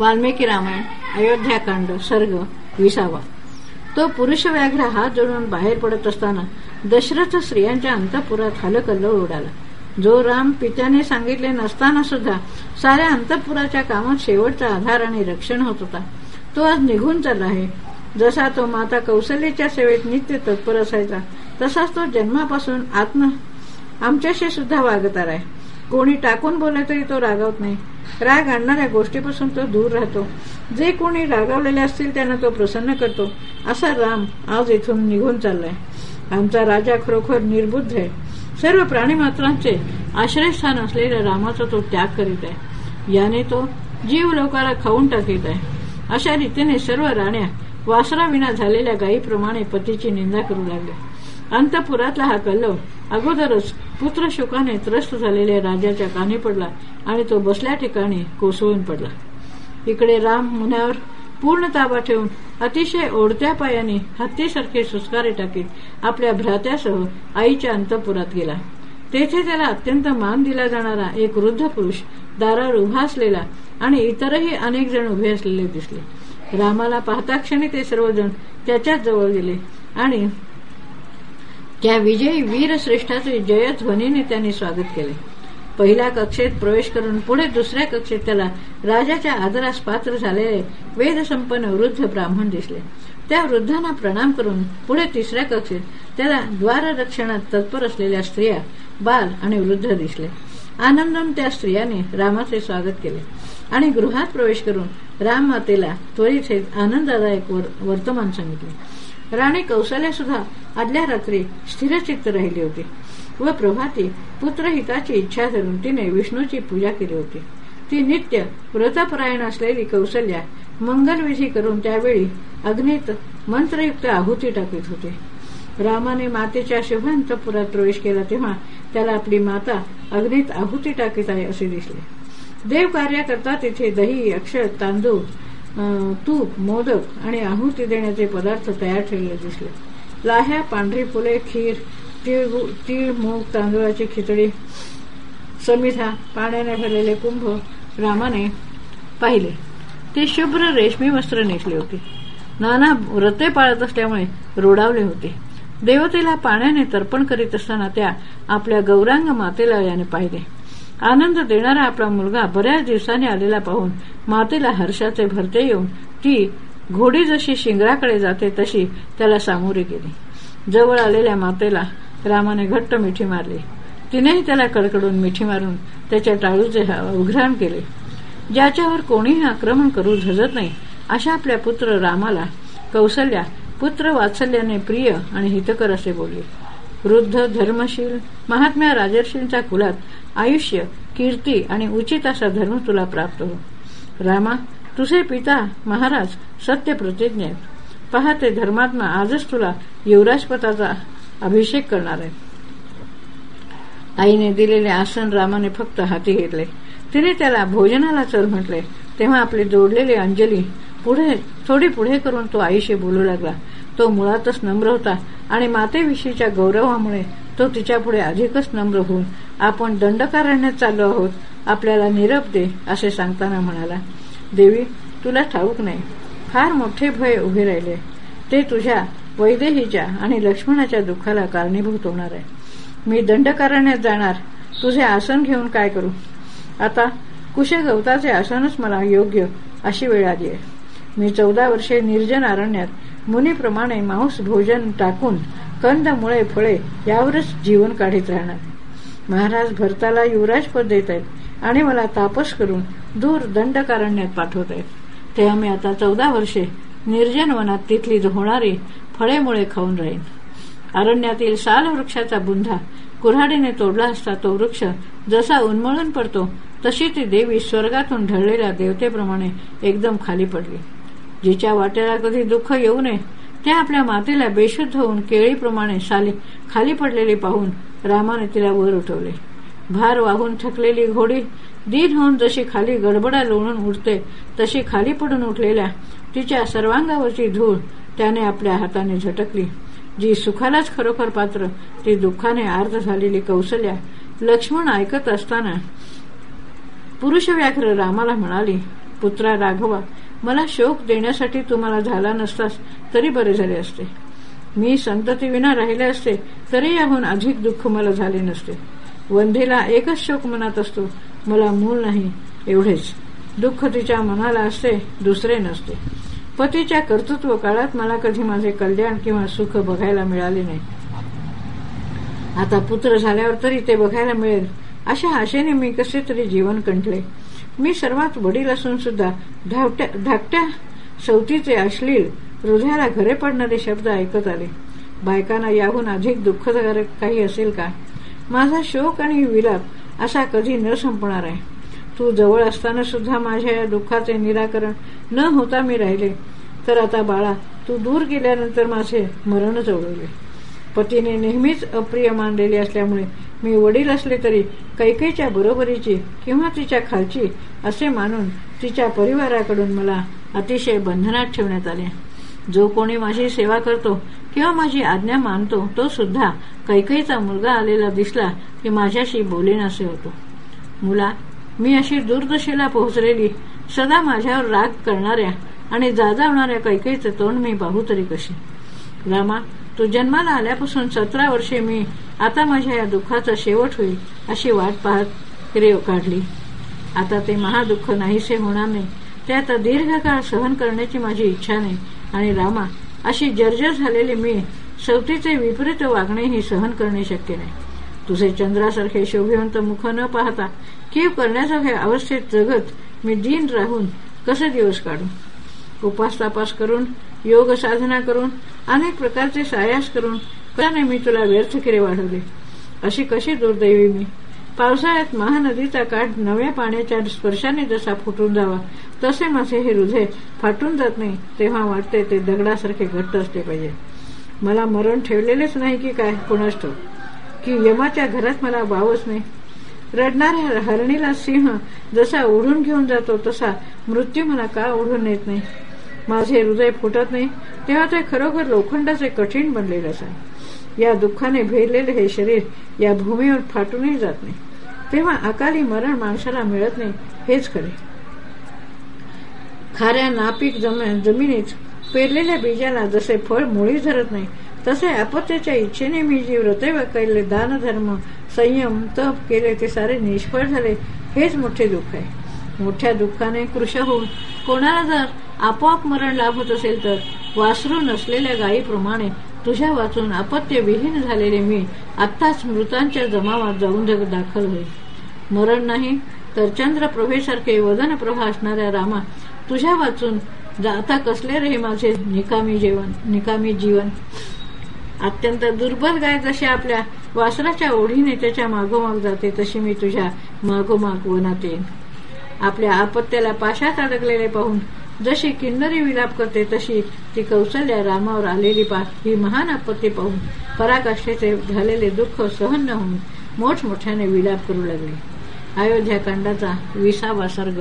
वाल्मिकी रामायण अयोध्याकांड सर्ग विसावा. तो पुरुष व्याघ्र हात जोडून बाहेर पडत असताना दशरथ स्त्रियांच्या अंतपुरात हलकल्ल उडाला जो राम पित्याने सांगितले नसताना सुद्धा साऱ्या अंतपुराच्या कामात शेवटचा आधार आणि रक्षण होत होता. तो आज निघून चालला आहे. जसा तो माता कौशल्याच्या सेवेत नित्य तत्पर असायचा तसाच तो जन्मापासून आत्म आमच्याशी सुद्धा वागत आहे. कोणी टाकून बोलले तरी तो रागावत नाही. राग आणणाऱ्या गोष्टीपासून तो दूर राहतो. जे कोणी रागावलेले असतील त्यांना तो प्रसन्न करतो. असा राम आज इथून निघून चाललाय. आमचा राजा खरोखर निर्बुद्ध आहे. सर्व प्राणीमात्रांचे आश्रयस्थान असलेल्या रामाचा तो त्याग करीत आहे. याने तो जीव लोकाला खाऊन टाकीत आहे. अशा रीतीने सर्व राण्या वासराविना झालेल्या गायीप्रमाणे पतीची निंदा करू लागल्या अंतपुरातला हा कल्लव अगोदरच पुत्र शोकाने त्रस्त झालेल्या राजाच्या कानी पडला आणि तो बसल्या ठिकाणी कोसळून पडला. इकडे राम मुन्यावर पूर्ण ताबा ठेवून अतिशय ओढत्या पायाने हत्तीसारखे सुस्कारे टाकीत आपल्या भ्रात्यासह आईच्या अंतपुरात गेला. तेथे त्याला अत्यंत मान दिला जाणारा एक वृद्ध पुरुष दारावर उभा असलेला आणि इतरही अनेक जण उभे असलेले दिसले. रामाला पाहता क्षणी ते सर्वजण त्याच्याच जवळ गेले आणि त्या विजयी वीरश्रेष्ठाचे जयध्वनीने त्यांनी स्वागत केले. पहिल्या कक्षेत प्रवेश करून पुढे दुसऱ्या कक्षेत त्याला राजाच्या आदरास पात्र झालेले वेदसंपन्न वृद्ध ब्राह्मण दिसले. त्या वृद्धांना प्रणाम करून पुढे तिसऱ्या कक्षेत त्याला द्वाररक्षणात तत्पर असलेल्या स्त्रिया बाल आणि वृद्ध दिसले. आनंदम त्या स्त्रियांनी रामाचे स्वागत केले आणि गृहात प्रवेश करून राम मातेला त्वरित आनंददायक वर्तमान सांगितले. राणी कौशल्या सुद्धा आदल्या रात्री स्थिरचित्त राहिली होती व प्रभाती पुत्रहिताची इच्छा धरून तिने विष्णूची पूजा केली होती. ती नित्य व्रतपरायण असलेली कौशल्या मंगलविधी करून त्यावेळी अग्नीत मंत्रयुक्त आहुती टाकीत होते. रामाने मातेच्या शुभांतपुरात प्रवेश केला तेव्हा त्याला आपली माता अग्नीत आहुती टाकीत आहे असे दिसले. देव कार्याकरता तिथे दही अक्षर तांदूळ तूप मोदक आणि आहुती देण्याचे पदार्थ तयार ठेवले दिसले. लाह्या पांढरी फुले खीर तीळ तीळ मूग तांदूळाची खिचडी समिधा पाण्याने भरलेले कुंभ रामाने पाहिले. ते शुभ्र रेशमी वस्त्र नेसले होते. नाना व्रते पाळत असल्यामुळे रोडावले होते. देवतेला पाण्याने तर्पण करीत असताना त्या आपल्या गौरांग मातेला याने पाहिले. आनंद देणारा आपला मुलगा बऱ्याच दिवसांनी आलेला पाहून मातेला हर्षाचे भरते येऊन ती घोडी जशी शिंगराकडे जाते तशी त्याला सामोरे गेली. जवळ आलेल्या मातेला रामाने घट्ट मिठी मारली. तिनेही त्याला कडकडून मिठी मारून त्याच्या टाळूचे उघराण केले. ज्याच्यावर कोणीही आक्रमण करू झजत नाही अशा आपल्या पुत्र रामाला कौशल्या पुत्र वात्सल्याने प्रिय आणि हितकर असे बोलले. वृद्ध धर्मशील महात्म्या राजर्षींच्या कुलात आयुष्य कीर्ती आणि उचित असा धर्म तुला प्राप्त हो. रामा तुझे पिता महाराज सत्य प्रतिज्ञ पहा ते धर्मात्मा आजच तुला युवराजपदाचा अभिषेक करणार आहे आईने दिलेले आसन रामाने फक्त हाती घेतले. तिने त्याला भोजनाला चल म्हटले. तेव्हा आपली जोडलेली अंजली पुढे थोडी पुढे करून तो आईशी बोलू लागला. तो मुळातच नम्र होता आणि मातेविषयीच्या गौरवामुळे तो तिच्यापुढे अधिकच नम्र होऊन आपण दंडकारण्यात चाललो आहोत आपल्याला निरप दे असे सांगताना म्हणाला. देवी तुला ठाऊक नाही. फार मोठे भय उभे राहिले. ते तुझ्या वैदेहीच्या आणि लक्ष्मणाच्या दुःखाला कारणीभूत होणार आहे. मी दंडकारण्यात जाणार. तुझे आसन घेऊन काय करू? आता कुशे गवताचे आसनच मला योग्य अशी वेळ आली आहे. मी चौदा वर्षे निर्जन अरण्यात मुनीप्रमाणे मांस भोजन टाकून कंदमुळे फळे यावरच जीवन काढीत राहणार. महाराज भरताला युवराज पद देत आहेत आणि मला तापस करून दूर दंडकारण्यात पाठवत आहेत. तेव्हा मी आता चौदा वर्षे निर्जन वनात तिथली होणारी फळेमुळे खाऊन राहीन. अरण्यातील साल वृक्षाचा बुंधा कुऱ्हाडीने तोडला असता तो वृक्ष जसा उन्मळून पडतो तशी ती देवी स्वर्गातून ढळलेल्या देवतेप्रमाणे एकदम खाली पडली. जिच्या वाटेला कधी दुःख येऊ नये त्या आपल्या मातेला बेशुद्ध होऊन केळीप्रमाणे साली खाली पडलेली पाहून रामाने तिला वर उठवले. भार वाहून थकलेली घोडी दिन होऊन जशी खाली गडबडा लोणून उठते तशी खाली पडून उठलेल्या तिच्या सर्वांगावरची धूळ त्याने आपल्या हाताने झटकली. जी सुखालाच खरोखर पात्र ती दुःखाने आर्ध झालेली कौशल्या लक्ष्मण ऐकत असताना पुरुष रामाला म्हणाली पुत्रा राघवा मला शोक देण्यासाठी तुम्हाला झाला नसतास तरी बरे झाले असते. मी संततीविना राहिले असते तरी याहून अधिक दुःख मला झाले नसते. वंधीला एकच शोक मनात असतो मला मूल नाही एवढेच. दुःख तिच्या मनाला असते दुसरे नसते. पतीच्या कर्तृत्व काळात मला कधी माझे कल्याण किंवा सुख बघायला मिळाले नाही. आता पुत्र झाल्यावर तरी ते बघायला मिळेल अशा आशेने मी कसे तरी जीवन कंठले. मी सर्वात वडील असून सुद्धा धाकट्या सवतीचे अश्लील हृदयाला घरे पडणारे शब्द ऐकत आले. बायकांना याहून अधिक दुःखदायक काही असेल का? माझा शोक आणि विलाप असा कधी न संपणार आहे. तू जवळ असताना सुद्धा माझ्या या दुःखाचे निराकरण न होता मी राहिले. तर आता बाळा तू दूर गेल्यानंतर माझे मरणच ओढवले पतीने नेहमीच अप्रिय मानलेली असल्यामुळे मी वडील असले तरी कैकेच्या बरोबरीची किंवा तिच्या खालची असे मानून तिच्या परिवाराकडून मला अतिशय बंधनात ठेवण्यात आले. जो कोणी माझी सेवा करतो किंवा माझी आज्ञा मानतो तो सुद्धा कैकईचा मुलगा आलेला दिसला की माझ्याशी बोलेन असे होतो. मुला मी अशी दुर्दशेला पोहोचलेली सदा माझ्यावर राग करणाऱ्या आणि जाजावणाऱ्या कैकईचे तोंड मी पाहू तरी कशी. रामा तू जन्माला आल्यापासून सतरा वर्षे मी आता माझ्या या दुःखाचा शेवट होईल अशी वाट पाहत रेव काढली. आता ते महादुःख नाहीसे होणार नाही. ते आता दीर्घकाळ सहन करण्याची माझी इच्छा नाही. आणि रामा अशी जर्जर झालेली मी सवतीचे विपरीत वागणेही सहन करणे शक्य नाही. तुझे चंद्रासारखे शोभिवंत मुख न पाहता कीव करण्यासारख्या अवस्थेत जगत मी दिन राहून कसे दिवस काढू? उपास तपास करून योग साधना करून अनेक प्रकारचे सायास करून कशाने मी तुला व्यर्थ किरे वाढवले. अशी कशी दुर्दैवी मी? पावसाळ्यात महानदीचा काठ नव्या पाण्याच्या स्पर्शाने जसा फुटून जावा तसे माझे हे हृदय फाटून जात नाही तेव्हा वाटते ते दगडासारखे घट्ट असले पाहिजे. मला मरण ठेवलेलेच नाही की काय? कुणास की यमाच्या घरात मला वावच नाही? रडणाऱ्या हरणीला सिंह जसा ओढून घेऊन जातो तसा मृत्यू मला का ओढून येत नाही? माझे हृदय फुटत नाही तेव्हा ते खरोखर लोखंडाचे कठीण बनलेले असाय या दुःखाने भेरलेले हे शरीर या भूमीवर फाटूनही जात नाही. तेव्हा अकाली मरण माणसाला मिळत नाही हेच खरे. खाऱ्या नापीक जमिनीत पेरलेल्या बीजाला जसे फळ मुळी धरत नाही तसे अपत्याच्या इच्छेने मी जी व्रते केले दानधर्म संयम तप केले ते सारे निष्फळ झाले हेच मोठे दुःख आहे. मोठ्या दुःखाने कृश होऊन कोणाला जर आपोआप मरण लाभत असेल तर वासरू नसलेल्या गायीप्रमाणे तुझ्या वाचून अपत्यविहीन झालेले मी आत्ताच मृतांच्या जमावात जाऊन जग दाखल होईल मरण नाही तर चंद्रप्रभेसारखे वदन प्रभा असणाऱ्या रामा तुझ्या वाचून आता कसले रे माझे निकामी जेवण निकामी जीवन? अत्यंत दुर्बल गाय जशी आपल्या वासराच्या ओढीने त्याच्या मागोमाग जाते तशी मी तुझ्या मागोमाग वनात. येईन आपल्या आपत्याला पाशात अडकलेले पाहून जशी किन्नरी विलाप करते तशी ती कौशल्या रामावर आलेली पा ही महान आपत्ती पाहून पराकाष्ठेचे झालेले दुःख सहन न होऊन मोठमोठ्याने विलाप करू लागले. अयोध्याकांडाचा विसावा सर्ग